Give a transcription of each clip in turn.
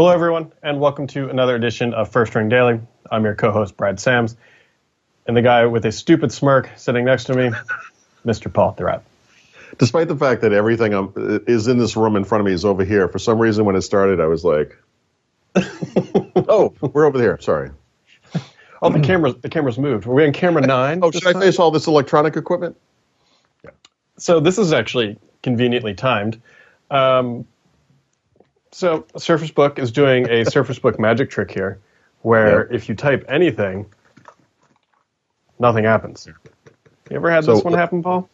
Hello, everyone, and welcome to another edition of First Ring Daily. I'm your co-host Brad Sams, and the guy with a stupid smirk sitting next to me, Mr. Paul Thurrott. Despite the fact that everything I'm, is in this room in front of me is over here, for some reason when it started, I was like, "Oh, we're over here." Sorry. Oh, the camera's, the camera's moved. Are we on camera nine? Oh, should I face all this electronic equipment? Yeah. So this is actually conveniently timed. Um, so Surface Book is doing a Surface Book magic trick here, where if you type anything, nothing happens. You ever had So- this one happen, Paul?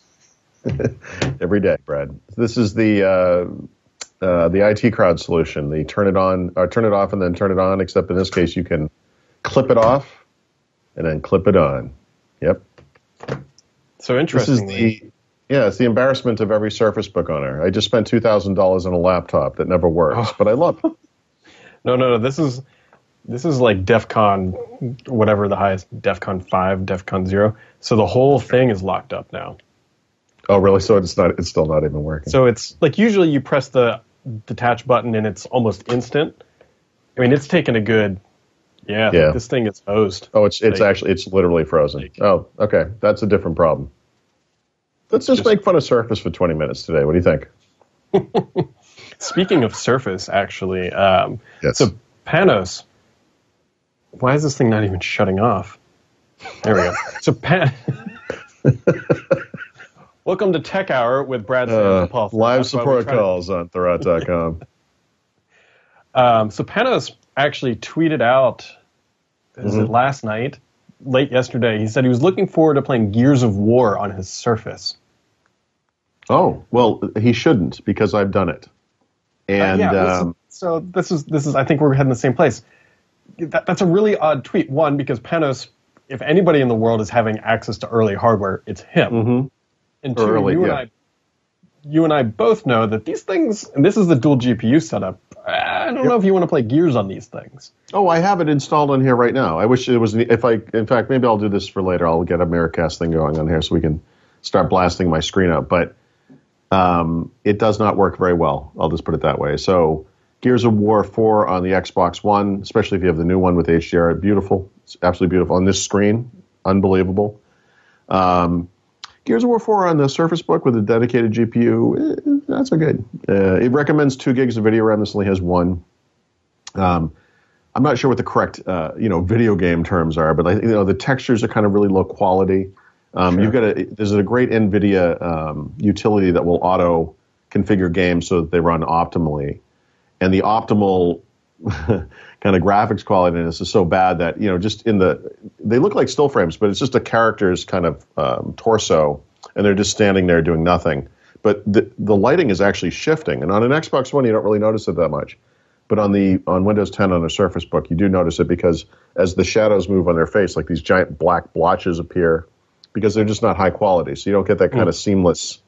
Every day, Brad. This is the uh, uh, the IT crowd solution. The turn it on, or turn it off, and then turn it on. Except in this case, you can clip it off and then clip it on. Yep. So This is interestingly, the yeah, it's the embarrassment of every Surface Book owner. I just spent two thousand dollars on a laptop that never works, oh. but I love it. no, no, no. This is this is like DEF CON, whatever the highest DEF CON five, DEF CON zero. So the whole thing is locked up now. Oh, really? So it's not. It's still not even working. So it's like usually you press the detach button and it's almost instant. I mean, it's taken a good, yeah, Yeah. this thing is hosed. Oh, it's it's Like- actually it's literally frozen. like- oh, okay, that's a different problem. Let's just, just- make fun of Surface for twenty minutes today. What do you think? Speaking of Surface, actually, um, Yes. so Panos, why is this thing not even shutting off? There we go. So Pan. Welcome to Tech Hour with Brad Sams Uh, and Paul. live That's support to- calls on Thurrott.com. Um, so Panos actually tweeted out, is Mm-hmm. it last night, late yesterday? He said he was looking forward to playing Gears of War on his Surface. oh, well, he shouldn't because I've done it. And Uh, yeah, this is- um, so this is this is. I think we're heading the same place. That, that's a really odd tweet. One because Panos, if anybody in the world is having access to early hardware, it's him. And two, Early, you and yeah. I, you and I both know that these things, and this is the dual GPU setup. I don't know if you want to play Gears on these things. oh, I have it installed on here right now. I wish it was. If I, in fact, maybe I'll do this for later. I'll get a Miracast thing going on here so we can start blasting my screen up. But um, it does not work very well. I'll just put it that way. So, Gears of War 4 on the Xbox One, especially if you have the new one with HDR, beautiful. It's absolutely beautiful on this screen, unbelievable. Um, Gears of War 4 on the Surface Book with a dedicated GPU, eh, not so good. Uh, it recommends two gigs of video RAM. This only has one. Um, I'm not sure what the correct, uh, you know, video game terms are, but I, you know, the textures are kind of really low quality. Um, You've got a there's a great NVIDIA um, utility that will auto configure games so that they run optimally, and the optimal kind of graphics quality in this is so bad that you know just in the they look like still frames, but it's just a character's kind of um, torso, and they're just standing there doing nothing. But the the lighting is actually shifting, and on an Xbox One you don't really notice it that much. But on the on Windows 10 on a Surface Book, you do notice it because as the shadows move on their face, like these giant black blotches appear, because they're just not high quality. So you don't get that kind of seamless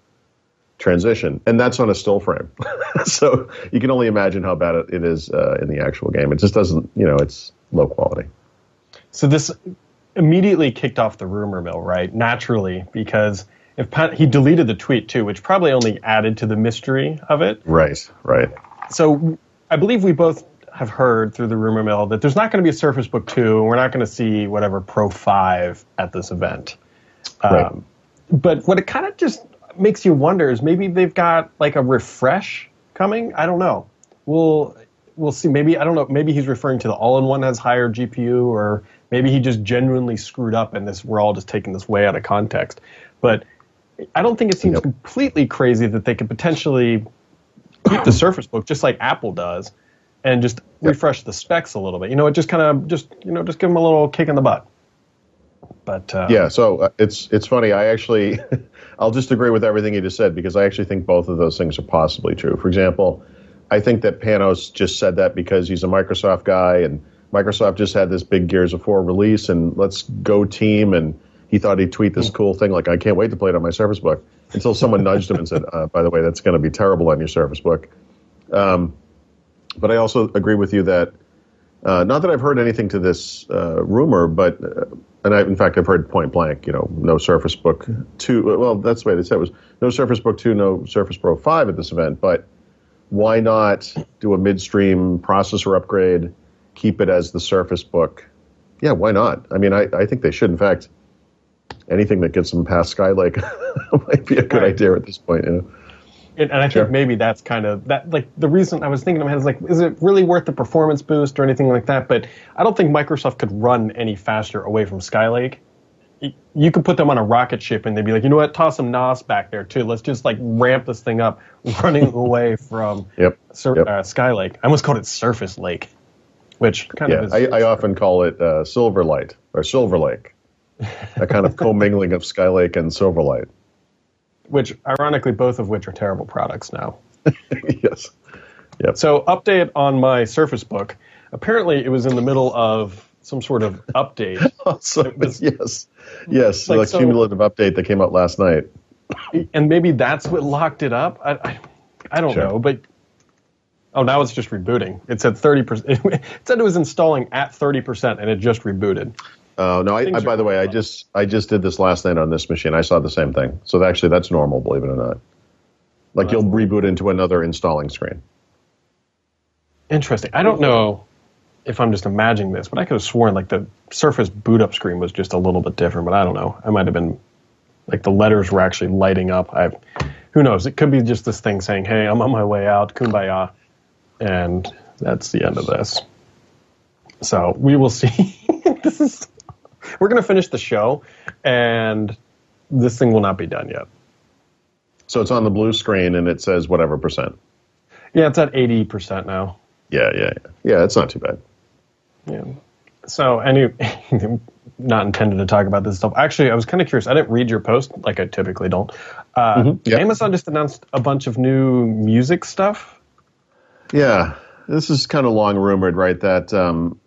transition, and that's on a still frame. so you can only imagine how bad it, it is uh, in the actual game. It just doesn't, you know, it's low quality. So this immediately kicked off the rumor mill, right? Naturally, because if Pat, he deleted the tweet too, which probably only added to the mystery of it. Right, right. So I believe we both have heard through the rumor mill that there's not going to be a Surface Book 2, and we're not going to see whatever Pro 5 at this event. Right. Um, but what it kind of just makes you wonder is maybe they've got like a refresh coming. I don't know. We'll we'll see. Maybe I don't know. Maybe he's referring to the all-in-one has higher GPU, or maybe he just genuinely screwed up, and this we're all just taking this way out of context. But I don't think it seems Yep. completely crazy that they could potentially keep the Surface Book just like Apple does, and just refresh the specs a little bit. You know, it just kind of just you know just give them a little kick in the butt. But uh, Yeah, so uh, it's it's funny. I actually, I'll just agree with everything you just said because I actually think both of those things are possibly true. For example, I think that Panos just said that because he's a Microsoft guy and Microsoft just had this big Gears of War release and let's go team and he thought he'd tweet this cool thing like I can't wait to play it on my Surface Book until someone nudged him and said, uh, by the way, that's going to be terrible on your Surface Book. Um, but I also agree with you that uh, not that I've heard anything to this uh, rumor, but uh, and I, in fact I've heard point blank, you know, no Surface Book two. Well, that's the way they said it was no Surface Book two, no Surface Pro five at this event. But why not do a midstream processor upgrade, keep it as the Surface Book? Yeah, why not? I mean, I, I think they should. In fact, anything that gets them past Skylake might be a good Right. idea at this point. You know? And, and I Sure. think maybe that's kind of that. Like the reason I was thinking in my head is like, is it really worth the performance boost or anything like that? But I don't think Microsoft could run any faster away from Skylake. You could put them on a rocket ship and they'd be like, you know what, toss some NOS back there too. Let's just like ramp this thing up, running away from Yep. Sur- Yep. uh, Skylake. I almost called it Surface Lake, which kind Yeah, of is. I, I often call it uh, Silverlight or Silver Lake, a kind of commingling of Skylake and Silverlight. which ironically, both of which are terrible products now. yes. Yep. So, update on my Surface Book. Apparently, it was in the middle of some sort of update. Oh, so, was- yes, yes, Like, the so- cumulative update that came out last night. and maybe that's what locked it up. I, I, I don't Sure. know, but oh, now it's just rebooting. It said thirty percent. It said it was installing at thirty percent, and it just rebooted. Uh, no, I, I, by the way, I just I just did this last night on this machine. I saw the same thing. So actually, that's normal, believe it or not. Like you'll reboot into another installing screen. Interesting. I don't know if I'm just imagining this, but I could have sworn like the Surface boot up screen was just a little bit different. But I don't know. I might have been like the letters were actually lighting up. I, who knows? It could be just this thing saying, "Hey, I'm on my way out, kumbaya," and that's the end of this. So we will see. this is we're going to finish the show, and this thing will not be done yet. So it's on the blue screen and it says whatever percent. Yeah, it's at eighty percent now. Yeah, yeah, yeah. Yeah, it's not too bad. Yeah. So, any not intended to talk about this stuff. Actually, I was kind of curious. I didn't read your post like I typically don't. Uh, yeah. Amazon just announced a bunch of new music stuff. Yeah, this is kind of long rumored, right? That um,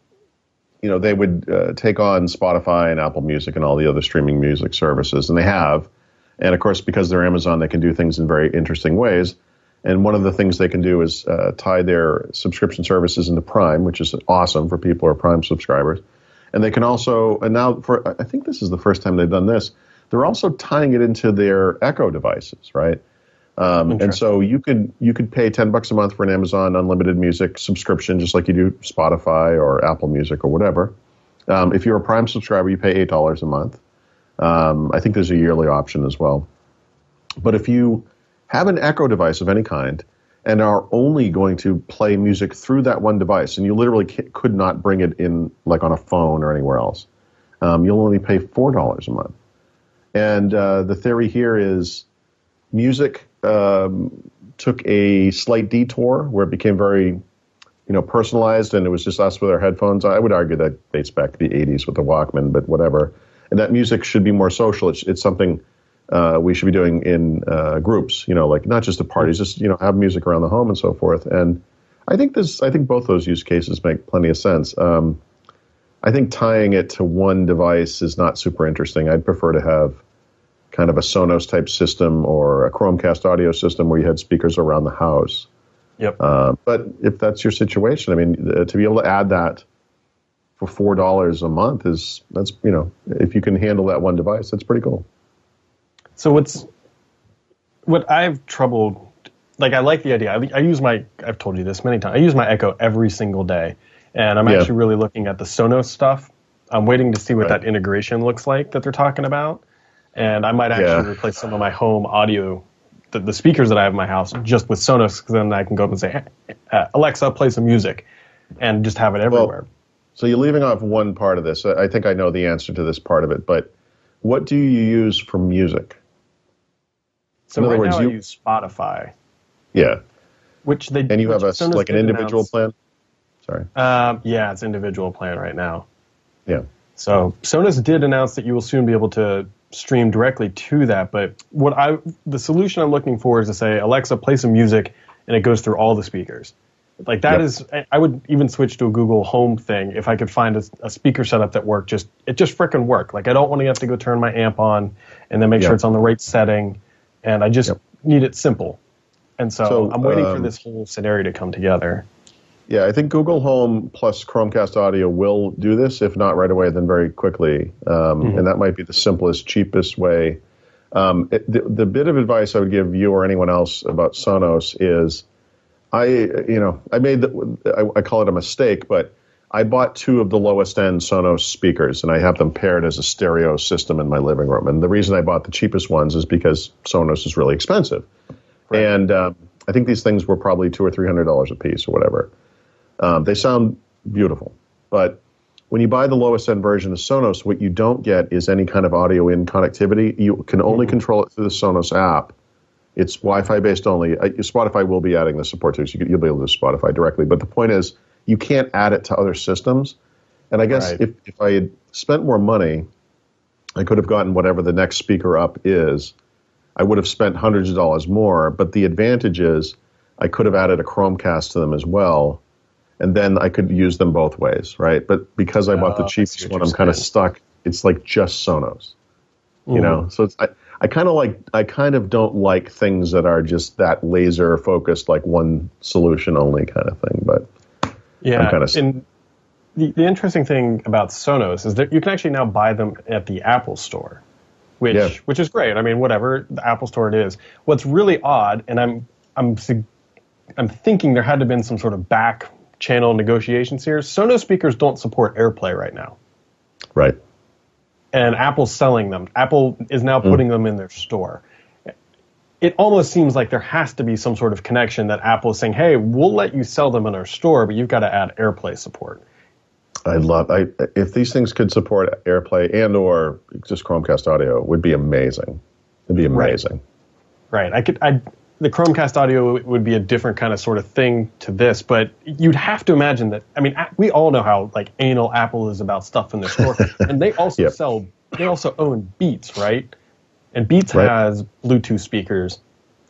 you know they would uh, take on Spotify and Apple Music and all the other streaming music services, and they have. And of course, because they're Amazon, they can do things in very interesting ways. And one of the things they can do is uh, tie their subscription services into Prime, which is awesome for people who are Prime subscribers. And they can also, and now for I think this is the first time they've done this. They're also tying it into their Echo devices, right? Um, and so you could you could pay ten bucks a month for an Amazon Unlimited Music subscription, just like you do Spotify or Apple Music or whatever. Um, if you're a Prime subscriber, you pay eight dollars a month. Um, I think there's a yearly option as well. But if you have an Echo device of any kind and are only going to play music through that one device, and you literally ca- could not bring it in like on a phone or anywhere else, um, you'll only pay four dollars a month. And uh, the theory here is music um, took a slight detour where it became very, you know, personalized, and it was just us with our headphones. I would argue that dates back to the '80s with the Walkman, but whatever. And that music should be more social. It's, it's something uh, we should be doing in uh, groups. You know, like not just at parties, just you know, have music around the home and so forth. And I think this, I think both those use cases make plenty of sense. Um, I think tying it to one device is not super interesting. I'd prefer to have kind of a Sonos type system or a Chromecast audio system where you had speakers around the house. Yep. Uh, but if that's your situation, I mean, uh, to be able to add that for four dollars a month is that's you know if you can handle that one device, that's pretty cool. So what's what I've troubled like I like the idea. I, I use my I've told you this many times. I use my Echo every single day, and I'm Yeah. actually really looking at the Sonos stuff. I'm waiting to see what Right. that integration looks like that they're talking about, and I might actually Yeah. replace some of my home audio, the, the speakers that I have in my house, just with Sonos. Because then I can go up and say, "Hey, uh, Alexa, play some music, and just have it everywhere. So you're leaving off one part of this. I think I know the answer to this part of it, but what do you use for music? so in other right words, now you- I use Spotify, Yeah, which they and you have a like an individual announce- plan. Sorry. Um, yeah, it's individual plan right now. Yeah. So Sonos did announce that you will soon be able to stream directly to that. But what I the solution I'm looking for is to say Alexa, play some music, and it goes through all the speakers. Like that Yep. is, I- would even switch to a Google Home thing if I could find a, a speaker setup that worked. Just it just frickin' work. Like I don't want to have to go turn my amp on and then make sure it's on the right setting, and I just Yep. need it simple. And so, So, I'm waiting for um, this whole scenario to come together. Yeah, I think Google Home plus Chromecast Audio will do this. If not right away, then very quickly. Um, And that might be the simplest, cheapest way. Um, it, the, the bit of advice I would give you or anyone else about Sonos is I you know I made the, I, I call it a mistake, but I bought two of the lowest end Sonos speakers, and I have them paired as a stereo system in my living room. And the reason I bought the cheapest ones is because Sonos is really expensive, right. and um, I think these things were probably two or three hundred dollars a piece or whatever. Um, they sound beautiful, but when you buy the lowest end version of Sonos, what you don't get is any kind of audio in connectivity. You can only mm-hmm. control it through the Sonos app. It's Wi-Fi based only. Spotify will be adding the support to, so you'll be able to Spotify directly. But the point is you can't add it to other systems. And I guess right. if, if I had spent more money, I could have gotten whatever the next speaker up is. I would have spent hundreds of dollars more, but the advantage is I could have added a Chromecast to them as well, and then I could use them both ways, right? But because I bought the oh, cheapest one, I'm kind of stuck. It's like just Sonos, you mm. know. So it's I, I kind of like I kind of don't like things that are just that laser focused, like one solution only kind of thing. But yeah, I'm kind of. And the, the interesting thing about Sonos is that you can actually now buy them at the Apple Store, which yeah. which is great. I mean, whatever the Apple Store it is. What's really odd, and I'm I'm I'm thinking there had to have been some sort of back channel negotiations here. Sonos speakers don't support AirPlay right now. Right. And Apple's selling them. Apple is now putting mm. them in their store it almost seems like there has to be some sort of connection that Apple is saying, "Hey, we'll let you sell them in our store, but you've got to add AirPlay support." I love I if these things could support AirPlay and or just Chromecast audio would be amazing. It'd be amazing. Right. right. I could I the Chromecast audio would be a different kind of sort of thing to this, but you'd have to imagine that. I mean, we all know how like anal Apple is about stuff in their store, and they also yep. sell. They also own Beats, right? and Beats right. has Bluetooth speakers.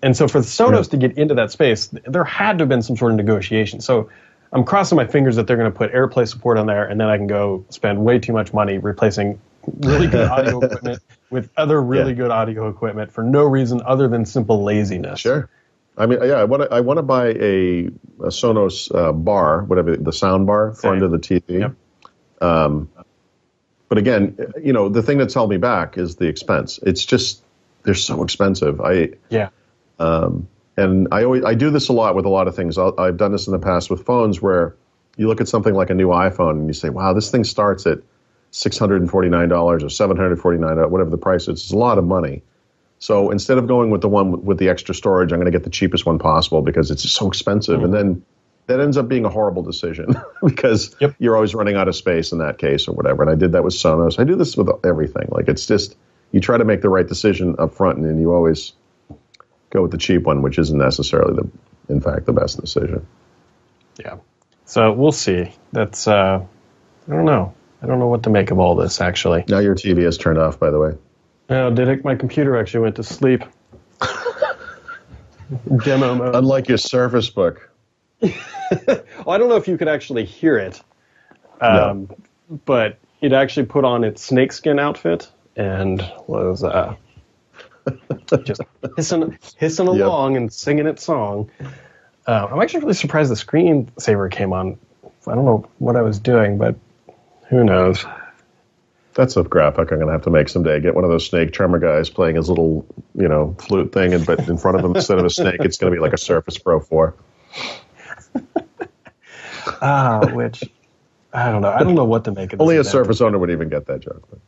And so for the Sonos yeah. to get into that space, there had to have been some sort of negotiation. So I'm crossing my fingers that they're going to put AirPlay support on there, and then I can go spend way too much money replacing really good audio equipment with other really yeah. good audio equipment for no reason other than simple laziness. Sure. I mean, yeah, I want to. I want to buy a, a Sonos uh, bar, whatever the sound bar for under the TV. Yep. Um, but again, you know, the thing that's held me back is the expense. It's just they're so expensive. I yeah. Um, and I always I do this a lot with a lot of things. i have done this in the past with phones where you look at something like a new iPhone and you say, "Wow, this thing starts at six hundred and forty nine dollars or $749, whatever the price is. It's a lot of money." So instead of going with the one with the extra storage, I'm going to get the cheapest one possible because it's so expensive. Mm-hmm. And then that ends up being a horrible decision because yep. you're always running out of space in that case or whatever. And I did that with Sonos. I do this with everything. Like it's just you try to make the right decision up front, and then you always go with the cheap one, which isn't necessarily the, in fact, the best decision. Yeah. So we'll see. That's uh, I don't know. I don't know what to make of all this actually. Now your TV is turned off, by the way. Oh, did it? My computer actually went to sleep. Demo mode. Unlike your Surface Book. well, I don't know if you could actually hear it, um, no. but it actually put on its snakeskin outfit and was uh, just hissing, hissing yep. along and singing its song. Uh, I'm actually really surprised the screensaver came on. I don't know what I was doing, but who knows? That's a graphic I'm going to have to make someday. Get one of those snake charmer guys playing his little, you know, flute thing, and but in front of him instead of a snake, it's going to be like a Surface Pro 4. ah, which I don't know. I don't know what to make of. Only a Surface owner would even get that joke. But.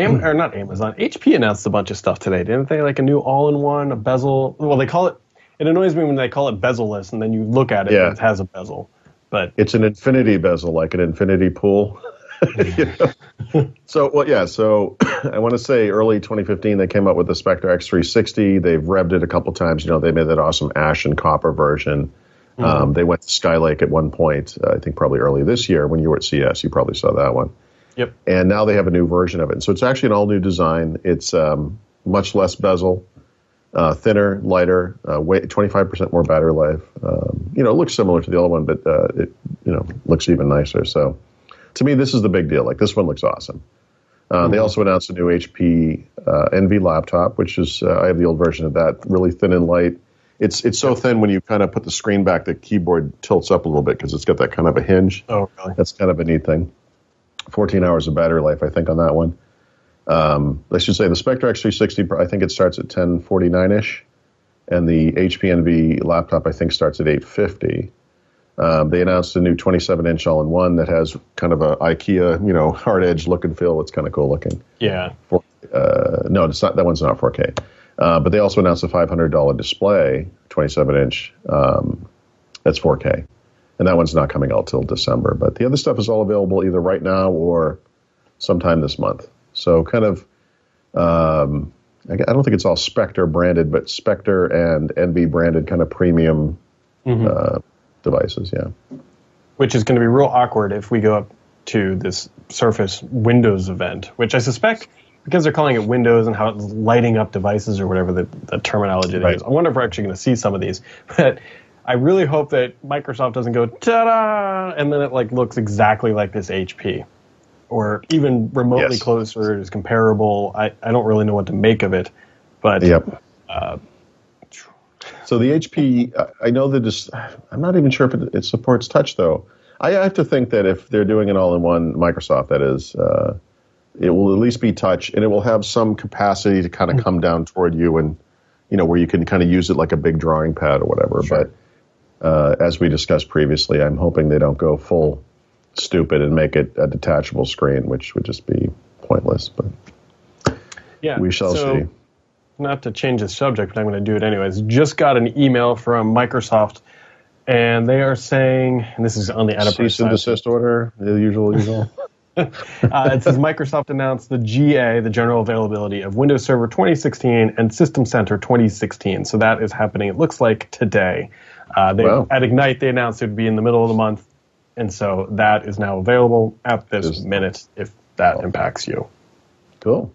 Am, or not Amazon. HP announced a bunch of stuff today, didn't they? Like a new all-in-one, a bezel. Well, they call it. It annoys me when they call it bezel-less, and then you look at it yeah. and it has a bezel. But it's an infinity bezel, like an infinity pool. so well, yeah. So I want to say early 2015 they came up with the Spectre X360. They've revved it a couple times. You know, they made that awesome ash and copper version. Mm-hmm. Um, they went to Skylake at one point. Uh, I think probably early this year when you were at CS. You probably saw that one. Yep. And now they have a new version of it. So it's actually an all new design. It's um, much less bezel, uh, thinner, lighter, uh, weight, 25% more battery life. Um, you know, it looks similar to the other one, but uh, it you know looks even nicer. So to me, this is the big deal. Like this one looks awesome. Uh, mm-hmm. They also announced a new HP uh, Envy laptop, which is uh, I have the old version of that, really thin and light. It's it's so thin when you kind of put the screen back, the keyboard tilts up a little bit because it's got that kind of a hinge. Oh, really? That's kind of a neat thing. 14 hours of battery life, I think, on that one. Um, I should say the Spectre X360, I think it starts at 1049 ish. and the HP Envy laptop I think starts at 850. Um, they announced a new 27 inch all in one that has kind of a IKEA, you know, hard edge look and feel. It's kind of cool looking. Yeah. For, uh, no, it's not. That one's not 4K. Uh, but they also announced a $500 display, 27 inch. Um, that's 4K, and that one's not coming out till December. But the other stuff is all available either right now or sometime this month. So kind of. Um, I don't think it's all Spectre branded, but Spectre and Envy branded kind of premium mm-hmm. uh, devices. Yeah, which is going to be real awkward if we go up to this Surface Windows event, which I suspect because they're calling it Windows and how it's lighting up devices or whatever the, the terminology right. is. I wonder if we're actually going to see some of these, but. I really hope that Microsoft doesn't go ta-da, and then it like looks exactly like this HP or even remotely yes. closer is comparable. I, I don't really know what to make of it, but yep. Uh, so the HP, I know that just, I'm not even sure if it, it, supports touch though. I have to think that if they're doing an all-in-one Microsoft, that is, uh, it will at least be touch, and it will have some capacity to kind of mm-hmm. come down toward you, and you know where you can kind of use it like a big drawing pad or whatever. Sure. But uh, as we discussed previously, I'm hoping they don't go full stupid and make it a detachable screen, which would just be pointless. But yeah, we shall so, see. Not to change the subject, but I'm going to do it anyways. Just got an email from Microsoft, and they are saying, and this is on the enterprise cease and desist order, the usual, usual. uh, it says Microsoft announced the GA, the general availability of Windows Server 2016 and System Center 2016. So that is happening. It looks like today. Uh, they, wow. At Ignite, they announced it would be in the middle of the month. And so that is now available at this Just, minute if that oh. impacts you. Cool.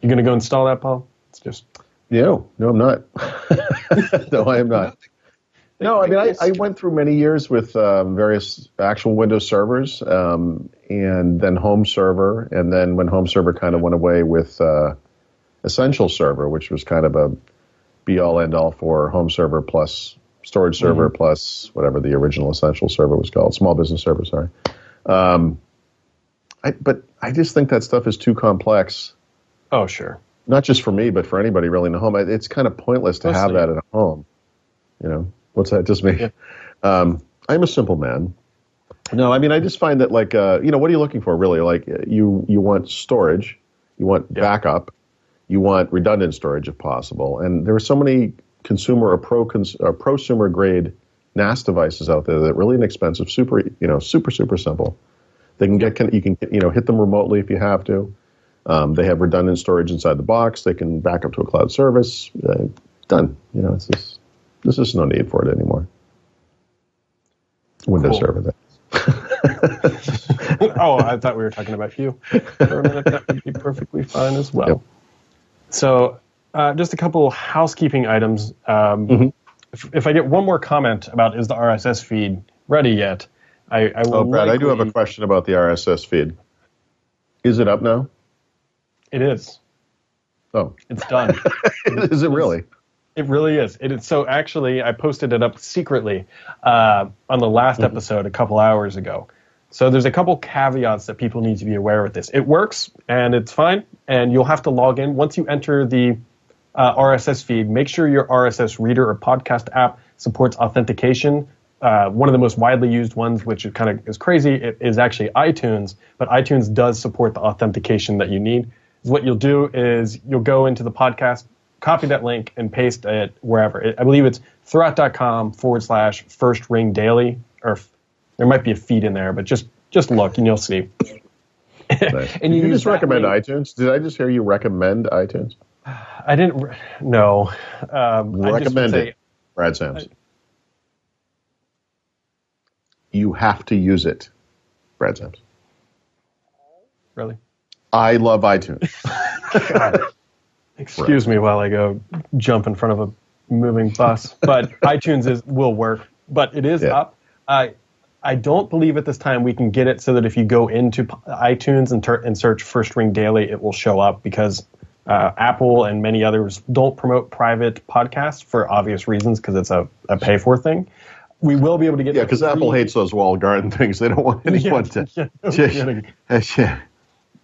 You going to go install that, Paul? It's just. No, no, I'm not. no, I am not. No, I mean, I, I went through many years with um, various actual Windows servers, um, and then Home Server, and then when Home Server kind of went away with uh, Essential Server, which was kind of a be all end all for Home Server plus storage server mm-hmm. plus whatever the original essential server was called, small business server. Sorry. Um, I, but I just think that stuff is too complex. Oh, sure. Not just for me, but for anybody really in the home. It's kind of pointless to have that at home. You know, what's that? Just me. Yeah. Um, I'm a simple man. No, I mean, I just find that like, uh, you know, what are you looking for really? Like, you you want storage, you want yeah. backup, you want redundant storage if possible, and there are so many consumer or pro cons, or prosumer grade NAS devices out there that are really inexpensive, super you know super super simple. They can get you can you know hit them remotely if you have to. Um, they have redundant storage inside the box. They can back up to a cloud service. Uh, done. You know, it's just there's just no need for it anymore. Windows cool. Server. oh, I thought we were talking about you for a minute. That would be perfectly fine as well. Yep. So uh, just a couple housekeeping items. Um, mm-hmm. if, if, I get one more comment about is the RSS feed ready yet, I, I will. Oh, Brad, likely... I do have a question about the RSS feed. Is it up now? It is. Oh, it's done. is it really? It really is. It is. So actually, I posted it up secretly uh, on the last mm-hmm. episode a couple hours ago. So there's a couple caveats that people need to be aware with this. It works and it's fine, and you'll have to log in once you enter the uh, RSS feed, make sure your RSS reader or podcast app supports authentication. Uh, one of the most widely used ones, which is kind of is crazy, is actually iTunes. But iTunes does support the authentication that you need. What you'll do is you'll go into the podcast, copy that link, and paste it wherever. I believe it's thurrott.com forward slash first ring daily, or there might be a feed in there, but just just look and you'll see. And you, you just recommend link. iTunes? Did I just hear you recommend iTunes? I didn't. No. Um, Recommend it, Brad Sams. I, you have to use it, Brad Sams. Really? I love iTunes. Excuse right. me while I go jump in front of a moving bus. But iTunes is will work, but it is yeah. up. I I don't believe at this time we can get it so that if you go into iTunes and, ter- and search First Ring Daily, it will show up because uh, Apple and many others don't promote private podcasts for obvious reasons because it's a, a pay for thing. We will be able to get yeah because Apple hates those walled garden things. They don't want anyone yeah, to. Yeah, yeah.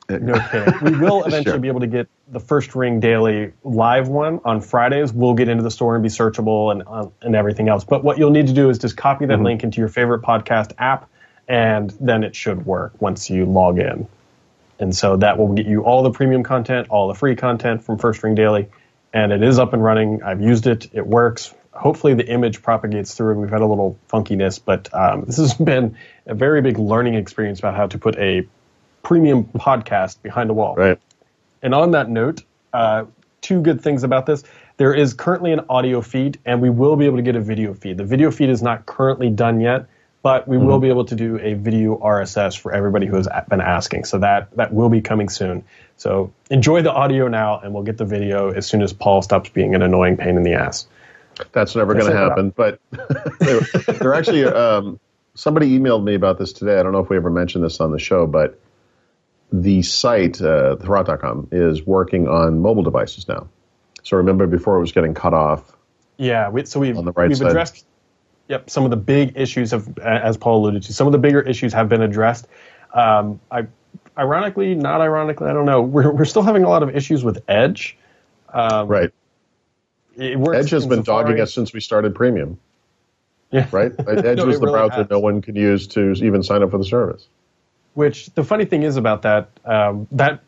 No kidding. We will eventually Sure. be able to get the first ring daily live one on Fridays. We'll get into the store and be searchable and uh, and everything else. But what you'll need to do is just copy that link into your favorite podcast app, and then it should work once you log in. And so that will get you all the premium content, all the free content from First Ring Daily, and it is up and running. I've used it; it works. Hopefully, the image propagates through. We've had a little funkiness, but um, this has been a very big learning experience about how to put a premium podcast behind a wall. Right. And on that note, uh, two good things about this. There is currently an audio feed, and we will be able to get a video feed. The video feed is not currently done yet, but we will be able to do a video RSS for everybody who has been asking. So that that will be coming soon. So enjoy the audio now, and we'll get the video as soon as Paul stops being an annoying pain in the ass. That's never going to Check it out. happen. But they're, they're actually um, somebody emailed me about this today. I don't know if we ever mentioned this on the show, but the site, uh, thurrott.com, is working on mobile devices now. So remember before it was getting cut off. Yeah, we, so we've right we've addressed. Yep, some of the big issues have, as Paul alluded to, some of the bigger issues have been addressed. Um, I, ironically, not ironically, I don't know. We're we're still having a lot of issues with Edge. Um, Right. Edge has been Safari. dogging us since we started premium. Yeah. Right. Edge No, was the really browser has. no one could use to even sign up for the service. Which the funny thing is about that um, that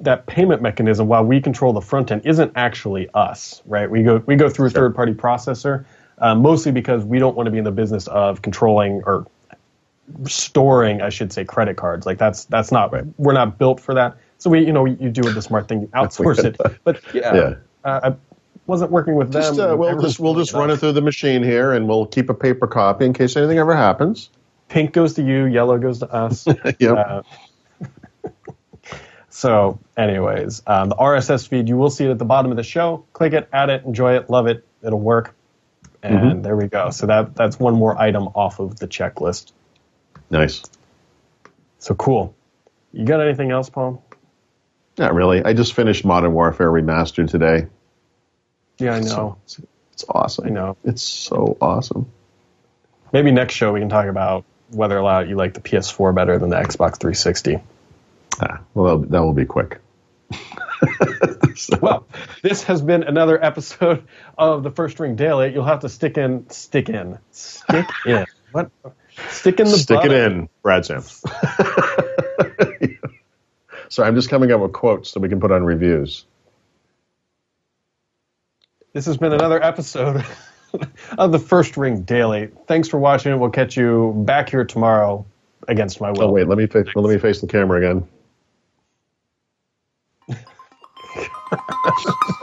that payment mechanism, while we control the front end, isn't actually us, right? We go we go through a Sure. third party processor, uh, mostly because we don't want to be in the business of controlling or storing, I should say, credit cards. Like that's that's not we're not built for that. So we you know you do the smart thing, you outsource it. But yeah, Yeah. Uh, I wasn't working with them. Just, uh, we'll just we'll just run it through the machine here, and we'll keep a paper copy in case anything ever happens. Pink goes to you, yellow goes to us. Yep. Uh, so, anyways, um, the RSS feed, you will see it at the bottom of the show. Click it, add it, enjoy it, love it. It'll work. And Mm-hmm. there we go. So that that's one more item off of the checklist. nice. So cool. You got anything else, Paul? Not really. I just finished Modern Warfare Remastered today. Yeah, I know. So, it's, awesome. I know. It's so awesome. Maybe next show we can talk about whether or not you like the PS4 better than the Xbox 360. Ah, well, that, that will be quick. So- Well, this has been another episode of the First Ring Daily. You'll have to stick in, stick in, stick in. What? Stick in the Stick it in, Brad Sam. Sorry, I'm just coming up with quotes that we can put on reviews. This has been another episode of the First Ring Daily. Thanks for watching. We'll catch you back here tomorrow against my will. Oh wait, let me fa- let me face the camera again. ハハハハ。